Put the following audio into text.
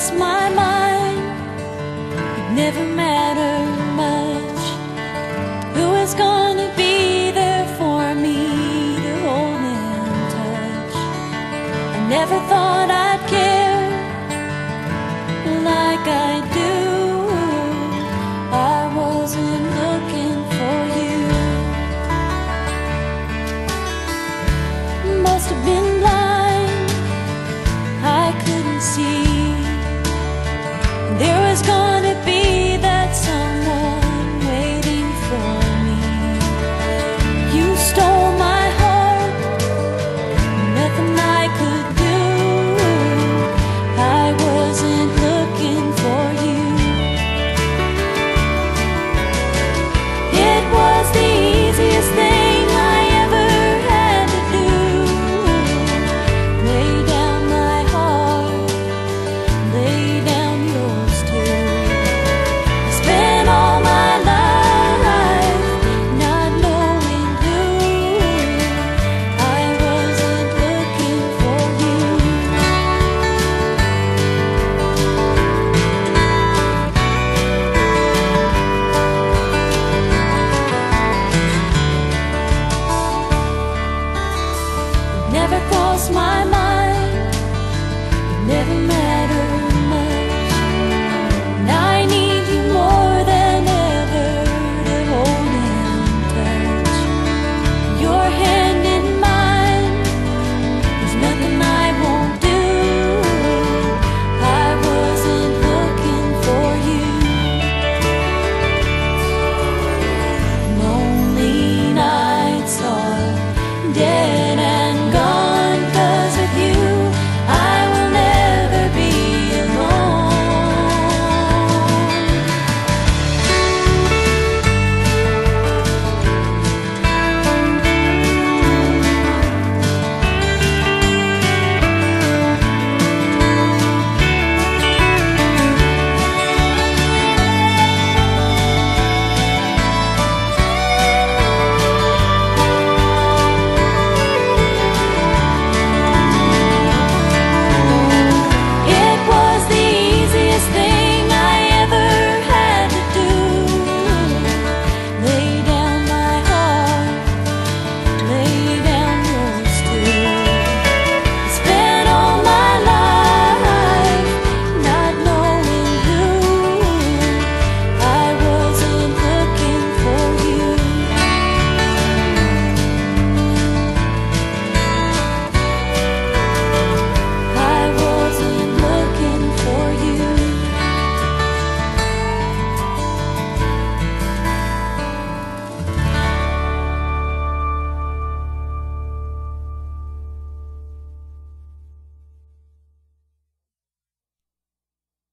lost my mind. It never mattered much. Who is gonna be there for me to hold and touch? I never thought I'd care like I do. never crossed my mind. It never